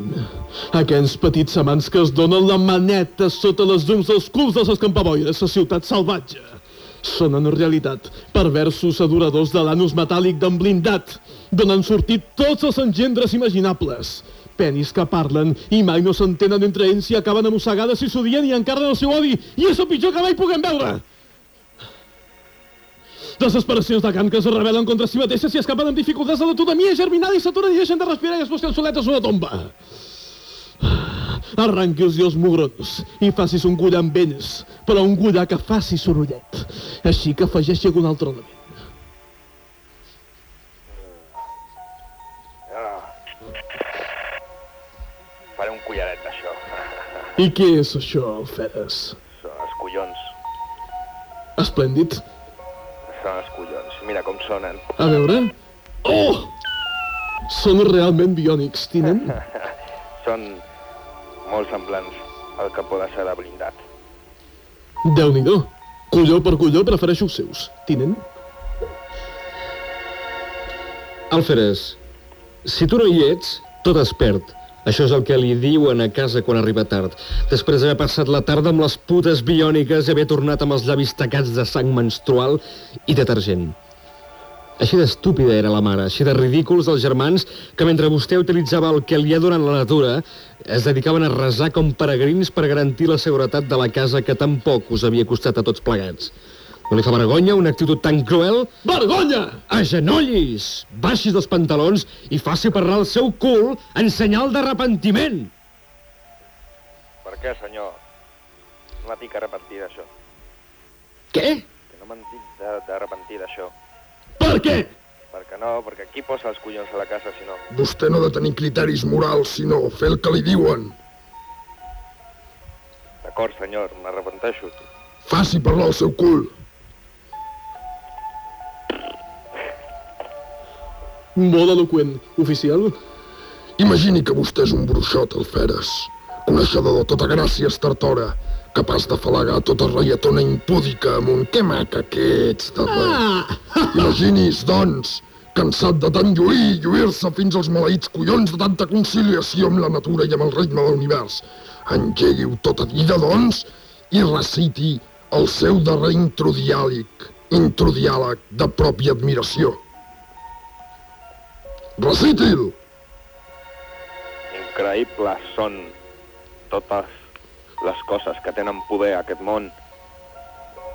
Aquells petits amants que es donen la maneta sota les llums dels culs dels escampaboires a Ciutat Salvatge. Són en realitat perversos adoradors de l'anus metàl·lic d'en blindat, d'on han sortit tots els engendres imaginables. Penis que parlen i mai no s'entenen entre ells i acaben a mossegades i s'odien i encarnen el seu odi. I és el pitjor que mai puguem veure. Desesperacions de cant que es rebel·len contra si mateixes i escapen amb dificultats de l'autonomia germinada i s'aturen i deixen de respirar i es busquen soletes a una tomba. Arranqui'ls i els mugrons i facis un gullar amb ells, però un gullar que faci sorollet. Així que afegeixi algun altre element. Faré un collaret d'això. I què és això, Alferes? Són els collons. Esplèndid. Són els collons. Mira com sonen. A veure... Oh! Són realment biònics, tinent? Són molt semblants al ser de blindat. Déu-n'hi-do. Colló per colló prefereixo els seus. Tinent? Alferes, si tu no hi ets, tot es perd. Això és el que li diuen a casa quan arriba tard. Després d'haver passat la tarda amb les putes biòniques i haver tornat amb els llavis tacats de sang menstrual i detergent. Així d'estúpida era la mare, així de ridículs els germans que mentre vostè utilitzava el que li ha donat la natura es dedicaven a resar com peregrins per garantir la seguretat de la casa que tan poc us havia costat a tots plegats. No li fa vergonya una actitud tan cruel? Vergonya! Agenollis! Baixis dels pantalons i faci parlar el seu cul en senyal d'arrepentiment! Per què, senyor? No m'ha dit que repentir d'això. Què? Que no m'han dit de- d'arrepentir d'això. Per què? Perquè no, perquè qui posa els collons a la casa si no? Vostè no ha de tenir criteris morals, sinó fer el que li diuen. D'acord, senyor, m'arrepenteixo. Faci parlar el seu cul. Molt eloquent. Oficial? Imagini que vostè és un bruixot, Alferes. Coneixedor de tota gràcia estartora, capaç de falagar tota reietona impúdica amb un que maca que ets de ah. Imagini's, doncs, cansat de tant lluir i lluir-se fins als maleïts collons de tanta conciliació amb la natura i amb el ritme de l'univers. Engegui-ho tot a dida, doncs, i reciti el seu darrer introdiàlic, introdiàleg de pròpia admiració. Reciti'l! Increïbles són totes les coses que tenen poder a aquest món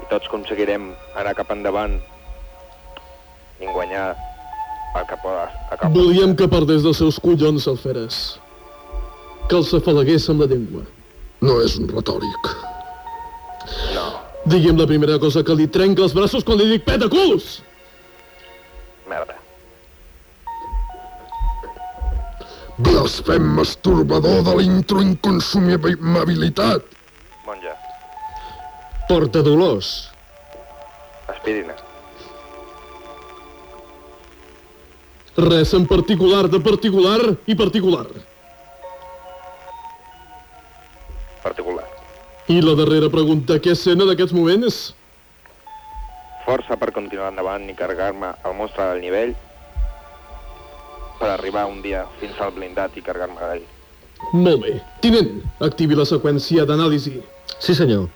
i tots aconseguirem anar cap endavant i guanyar el que podes cap. Volíem que perdés dels seus collons, Alferes. Que els afalagués amb la llengua. No és un retòric. No, Digui'm la primera cosa que li trenca els braços quan li dic peta culs! merda. Blasfem masturbador de l'introinconsumibilitat. Monja, Porta dolors. aspirina. Res en particular de particular i particular. Particular. I la darrera pregunta, què sent en aquests moments? Força per continuar endavant i carregar-me el monstre del nivell per arribar un dia fins al blindat i cargar-me d'ell. Molt bé. Tinent, activi la seqüència d'anàlisi. Sí, senyor.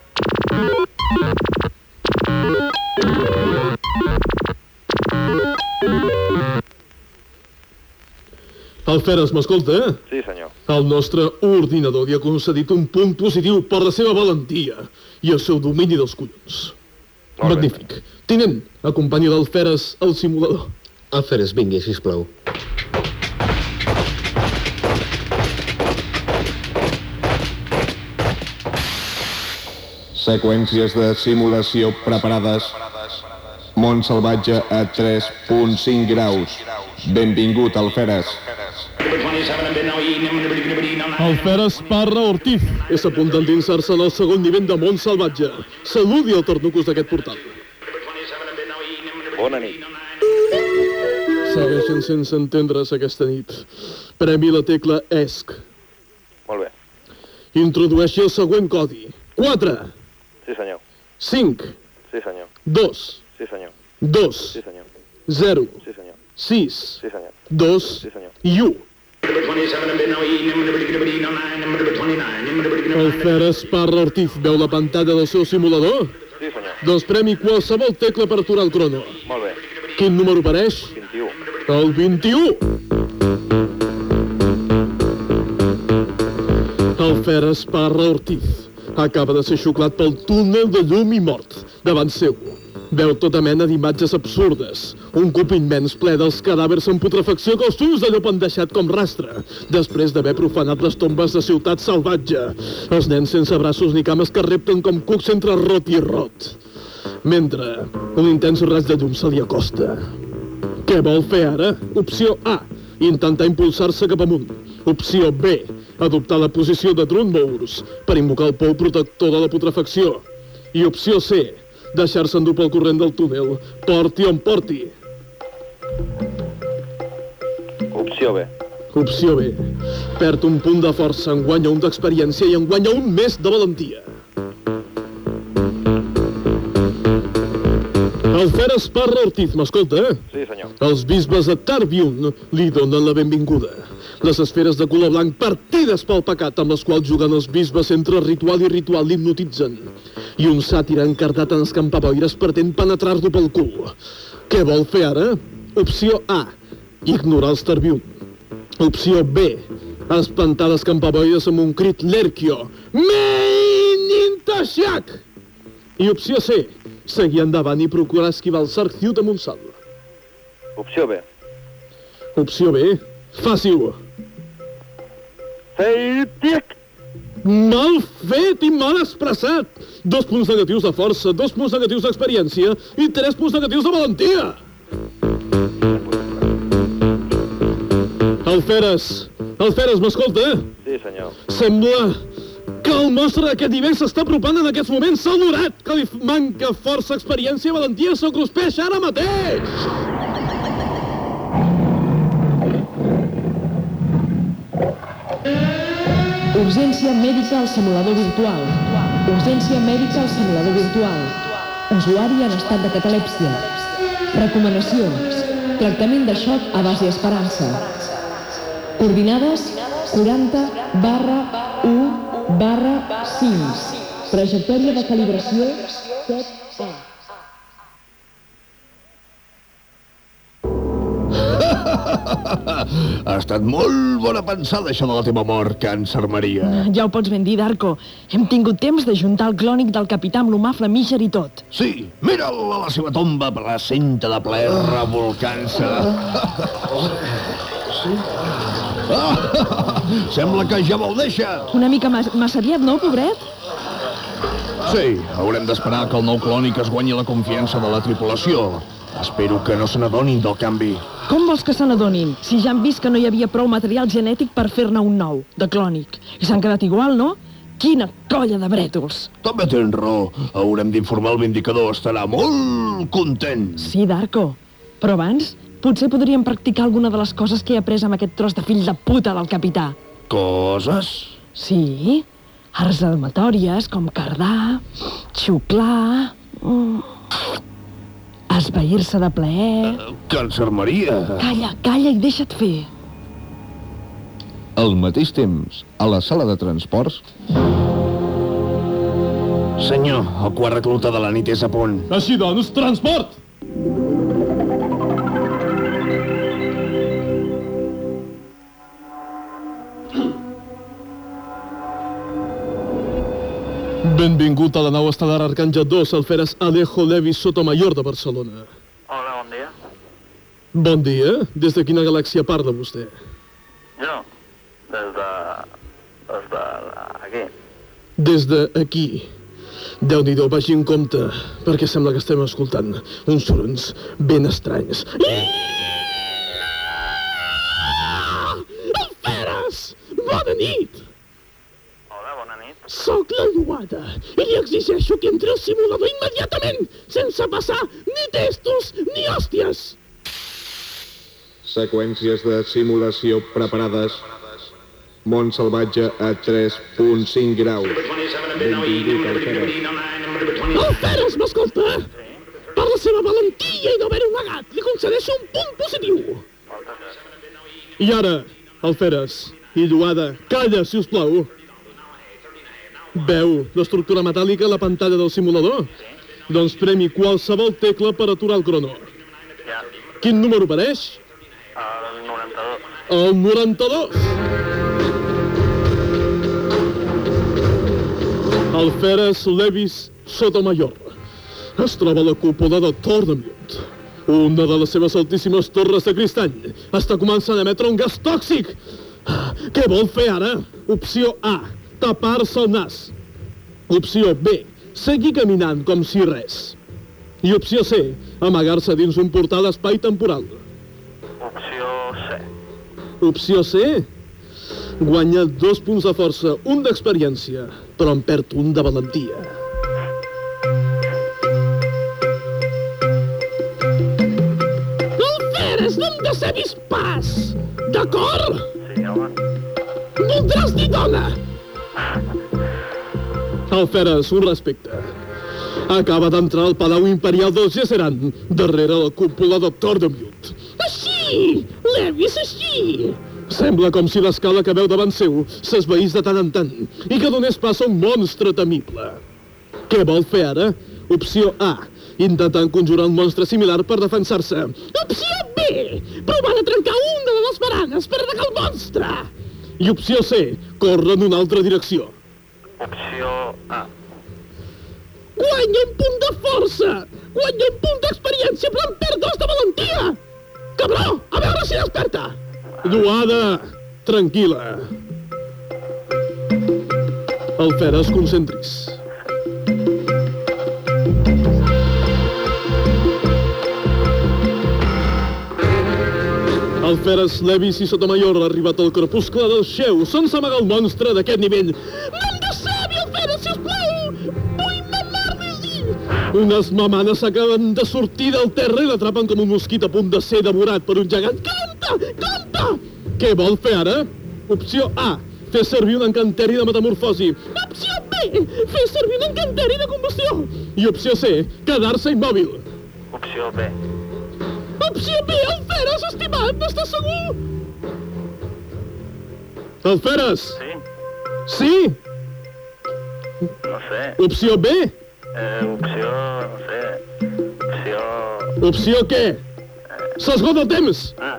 El Feres m'escolta, eh? Sí, senyor. El nostre ordinador li ha concedit un punt positiu per la seva valentia i el seu domini dels collons. Molt Magnífic. Bé. Tinent, acompanyi l'Alferes al simulador. Alferes, vingui, sisplau. plau. Seqüències de simulació preparades. Mont salvatge a 3.5 graus. Benvingut, Alferes. Alferes Parra Ortiz és a punt d'endinsar-se en el segon nivell de món salvatge. Saludi el tornucus d'aquest portal. Bona nit. Segueixen sense entendre's aquesta nit. Premi la tecla ESC. Molt bé. Introdueixi el següent codi. 4, Sí, senyor. 5, Sí, senyor. 2, Sí, senyor. 2, Sí, senyor. 0, Sí, senyor. 6, Sí, senyor. 2 Sí, senyor. i 1. Alferes Parra Ortiz veu la pantalla del seu simulador? Sí, senyor. Doncs premi qualsevol tecla per aturar el crono. Molt bé. Quin número apareix? 21. El 21. Alferes Parra Ortiz acaba de ser xuclat pel túnel de llum i mort davant seu. Veu tota mena d'imatges absurdes. Un cub immens ple dels cadàvers en putrefacció que els ulls de llop han deixat com rastre, després d'haver profanat les tombes de ciutat salvatge. Els nens sense braços ni cames que repten com cucs entre rot i rot. Mentre un intens raig de llum se li acosta. Què vol fer ara? Opció A. Intentar impulsar-se cap amunt. Opció B. Adoptar la posició de Drunmours per invocar el pou protector de la putrefacció. I opció C. Deixar-se endur pel corrent del túnel. Porti on porti. Opció B. Opció B. Perd un punt de força, en guanya un d'experiència i en guanya un més de valentia. Alferes Parra Ortiz, m'escolta, eh? Sí, senyor. Els bisbes de Tarbiun li donen la benvinguda. Les esferes de color blanc partides pel pecat amb les quals juguen els bisbes entre ritual i ritual l'hipnotitzen. I un sàtir encardat en escampaboires pretén penetrar-lo pel cul. Què vol fer ara? Opció A. Ignorar els Tarbiun. Opció B. Espantar les campaboires amb un crit lerquio. Mein! I opció C. Seguir endavant i procurar esquivar el Sarciu de Montsal. Opció B. Opció B. Fàcil. Feitic! Mal fet i mal expressat. Dos punts negatius de força, dos punts negatius d'experiència i tres punts negatius de valentia. Alferes, Alferes, m'escolta? Sí, senyor. Sembla que el monstre d'aquest nivell s'està apropant en aquests moments. S'ha adorat que li manca força, experiència i valentia. S'ho cruspeix ara mateix. Urgència mèdica al simulador virtual. Urgència mèdica al simulador virtual. Usuari en estat de catalèpsia. Recomanacions. Tractament de xoc a base esperança. Coordinades 40 barra 1 barra 5. Trajectòria de calibració 7A. Ha estat molt bona pensada, això de la teva mort, càncer Maria. Ja ho pots ben dir, Darko. Hem tingut temps de juntar el clònic del capità amb l'humà flamíger i tot. Sí, mira'l a la seva tomba presenta de ple revolcant-se. Ah, sembla que ja me'l deixa. Una mica mas massa aviat, no, pobret? Sí, haurem d'esperar que el nou clònic es guanyi la confiança de la tripulació. Espero que no se n'adonin del canvi. Com vols que se n'adonin? Si ja han vist que no hi havia prou material genètic per fer-ne un nou, de clònic. I s'han quedat igual, no? Quina colla de brètols! També tens raó. Haurem d'informar el Vindicador. Estarà molt content. Sí, Darko. Però abans, potser podríem practicar alguna de les coses que he après amb aquest tros de fill de puta del capità. Coses? Sí, arts almatòries com cardar, xuclar... Mm, esvair-se de plaer... Càncer Maria. Calla, calla i deixa't fer. Al mateix temps, a la sala de transports, Senyor, el quart recluta de la nit és a punt. Així doncs, transport! Benvingut a la nau estel·lar Arcàngel 2, Alferes Alejo Levi Sotomayor de Barcelona. Hola, bon dia. Bon dia. Des de quina galàxia parla vostè? Jo, des de... des de... aquí. Des de aquí. Déu-n'hi-do, vagi en compte, perquè sembla que estem escoltant uns sorons ben estranys. Alferes! Bona nit! Soc la Lluada i li exigeixo que entri al simulador immediatament, sense passar ni testos ni hòsties. Seqüències de simulació preparades. Mont salvatge a 3.5 graus. Benvingut, Alferes. Alferes, m'escolta? Per la seva valentia i no haver-ho negat, li concedeixo un punt positiu. I ara, Alferes i Lluada, calla, si us plau. Veu l'estructura metàl·lica a la pantalla del simulador? Doncs premi qualsevol tecla per aturar el crono. Ja, Quin número apareix? el 92. El 92. Alferes Levis Sotomayor. Es troba a la cúpula de Tornemut. Una de les seves altíssimes torres de cristall està començant a emetre un gas tòxic. Què vol fer ara? Opció A, tapar-se el nas. Opció B, seguir caminant com si res. I opció C, amagar-se dins un portal espai temporal. Opció C. Opció C, guanya dos punts de força, un d'experiència, però en perd un de valentia. Alferes, no em decebis pas, d'acord? Sí, home. Voldràs dir dona? Alferes, un respecte. Acaba d'entrar al Palau Imperial del Gesseran, darrere la cúpula de Tordemut. Així! Levis, així! Sembla com si l'escala que veu davant seu s'esveís de tant en tant i que donés pas a un monstre temible. Què vol fer ara? Opció A, intentant conjurar un monstre similar per defensar-se. Opció B! Provar de trencar una de les baranes per atacar el monstre! I opció C, córrer en una altra direcció. Opció A. Guanya un punt de força! Guanya un punt d'experiència, però en perd dos de valentia! Cabró, a veure si desperta! Lluada, tranquil·la. Alferes, concentris. Alferes, Levis i Sotomayor ha arribat al crepuscle del xeu, sense amagar el monstre d'aquest nivell. No em decebi, Alferes, sisplau! Vull! Unes mamanes acaben de sortir del terra i l'atrapen com un mosquit a punt de ser devorat per un gegant. Compte, compte! Què vol fer ara? Opció A, fer servir un encanteri de metamorfosi. Opció B! Fer servir un encanteri de combustió! I opció C, quedar-se immòbil. Opció B. Opció B, Alferes, estimat, n'estàs segur? Alferes! Sí? Sí? No sé. Opció B? Eh, opció... no sé. Opció... Opció què? S'esgota el temps! Ah,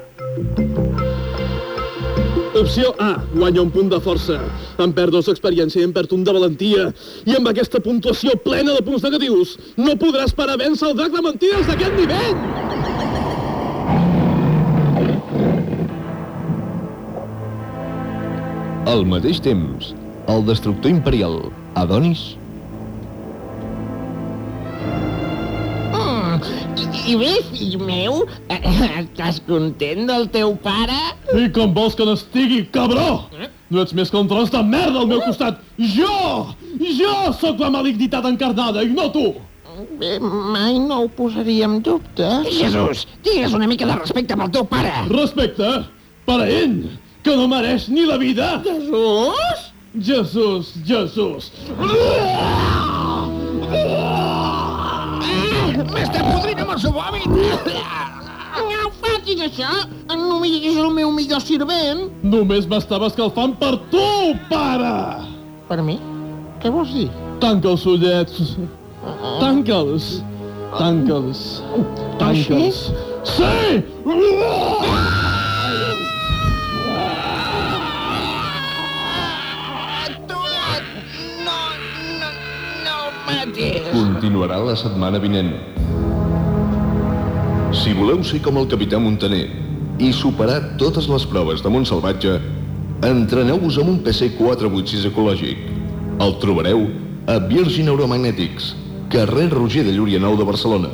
Opció A, guanya un punt de força. En perd dos d'experiència i en perd un de valentia. I amb aquesta puntuació plena de punts negatius, no podràs parar a vèncer el drac de mentides d'aquest nivell! Al mateix temps, el destructor imperial, Adonis, Mm, i, bé, fill meu, eh, estàs content del teu pare? I com vols que n'estigui, cabró? No ets més que un tros de merda al meu costat. Jo! Jo sóc la malignitat encarnada i no tu! Bé, mai no ho posaria en dubte. Jesús, digues una mica de respecte pel teu pare. Respecte per a ell, que no mereix ni la vida. Jesús? Jesús, Jesús. M'està podrint amb el seu vòmit! No facis això! Només és el meu millor servent! Només m'estava escalfant per tu, pare! Per mi? Què vols dir? Tanca els ullets. Tanca'ls. Tanca'ls. Tanca'ls. Sí! Continuarà la setmana vinent. Si voleu ser com el capità Montaner i superar totes les proves de Montsalvatge, entreneu-vos amb un PC 486 ecològic. El trobareu a Virgin Neuromagnetics, carrer Roger de Llúria 9 de Barcelona.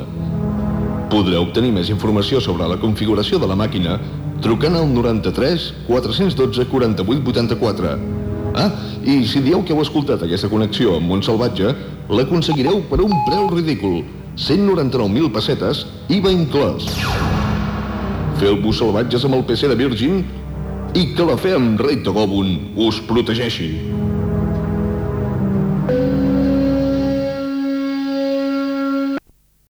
Podreu obtenir més informació sobre la configuració de la màquina trucant al 93 412 48 84. Ah, i si dieu que heu escoltat aquesta connexió amb Montsalvatge, l'aconseguireu per un preu ridícul, 199.000 pessetes, IVA inclòs. Feu-vos salvatges amb el PC de Virgin i que la fe amb rei Togobun us protegeixi.